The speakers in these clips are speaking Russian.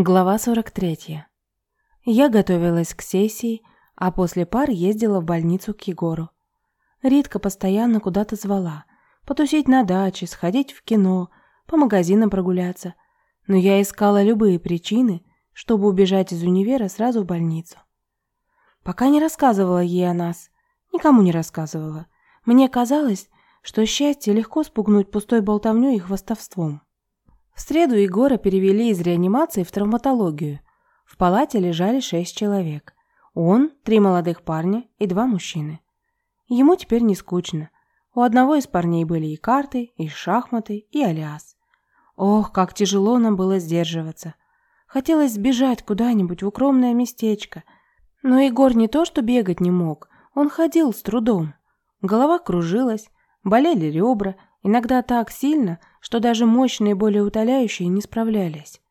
Глава 43. Я готовилась к сессии, а после пар ездила в больницу к Егору. Ритка постоянно куда-то звала. Потусить на даче, сходить в кино, по магазинам прогуляться. Но я искала любые причины, чтобы убежать из универа сразу в больницу. Пока не рассказывала ей о нас. Никому не рассказывала. Мне казалось, что счастье легко спугнуть пустой болтовнёй и хвастовством. В среду Егора перевели из реанимации в травматологию. В палате лежали шесть человек. Он, три молодых парня и два мужчины. Ему теперь не скучно. У одного из парней были и карты, и шахматы, и аляс. Ох, как тяжело нам было сдерживаться. Хотелось сбежать куда-нибудь в укромное местечко. Но Егор не то что бегать не мог, он ходил с трудом. Голова кружилась, болели ребра, иногда так сильно, что даже мощные болеутоляющие не справлялись.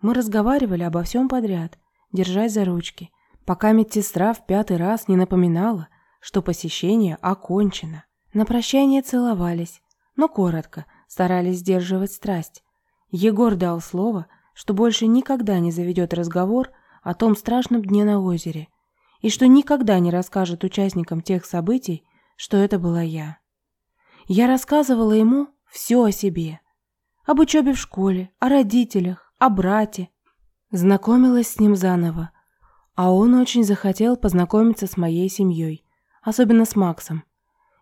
Мы разговаривали обо всем подряд, держась за ручки, пока медсестра в пятый раз не напоминала, что посещение окончено. На прощание целовались, но коротко, старались сдерживать страсть. Егор дал слово, что больше никогда не заведет разговор о том страшном дне на озере и что никогда не расскажет участникам тех событий, что это была я. Я рассказывала ему все о себе. Об учебе в школе, о родителях, о брате. Знакомилась с ним заново. А он очень захотел познакомиться с моей семьей, особенно с Максом.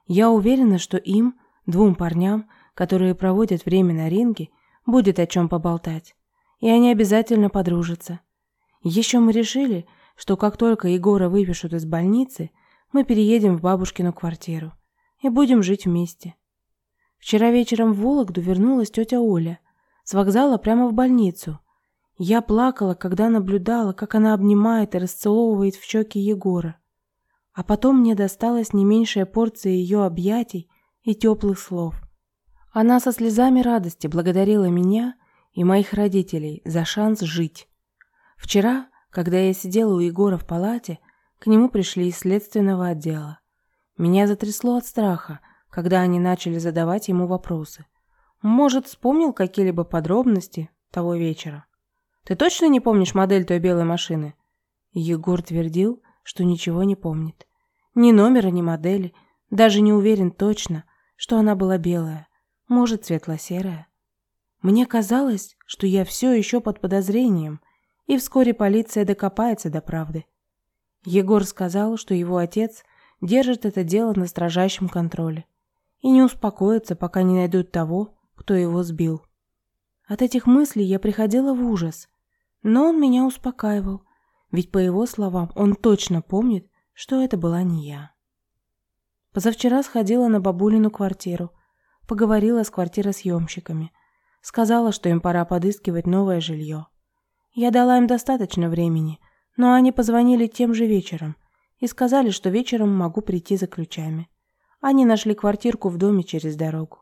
Я уверена, что им, двум парням, которые проводят время на ринге, будет о чем поболтать. И они обязательно подружатся. Еще мы решили, что как только Егора выпишут из больницы, мы переедем в бабушкину квартиру и будем жить вместе. Вчера вечером в Вологду вернулась тетя Оля. С вокзала прямо в больницу. Я плакала, когда наблюдала, как она обнимает и расцеловывает в щеки Егора. А потом мне досталась не меньшая порция ее объятий и теплых слов. Она со слезами радости благодарила меня и моих родителей за шанс жить. Вчера, когда я сидела у Егора в палате, к нему пришли из следственного отдела. Меня затрясло от страха, когда они начали задавать ему вопросы. Может, вспомнил какие-либо подробности того вечера? Ты точно не помнишь модель той белой машины? Егор твердил, что ничего не помнит. Ни номера, ни модели. Даже не уверен точно, что она была белая. Может, светло-серая. Мне казалось, что я все еще под подозрением, и вскоре полиция докопается до правды. Егор сказал, что его отец держит это дело на строжайшем контроле и не успокоятся, пока не найдут того, кто его сбил. От этих мыслей я приходила в ужас, но он меня успокаивал, ведь по его словам он точно помнит, что это была не я. Позавчера сходила на бабулину квартиру, поговорила с квартиросъемщиками, сказала, что им пора подыскивать новое жилье. Я дала им достаточно времени, но они позвонили тем же вечером и сказали, что вечером могу прийти за ключами. Они нашли квартирку в доме через дорогу.